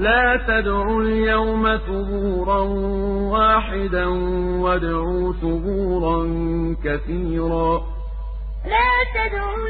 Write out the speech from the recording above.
لا تدعوا اليوم ثبورا واحدا وادعوا ثبورا كثيرا. لا تدعوا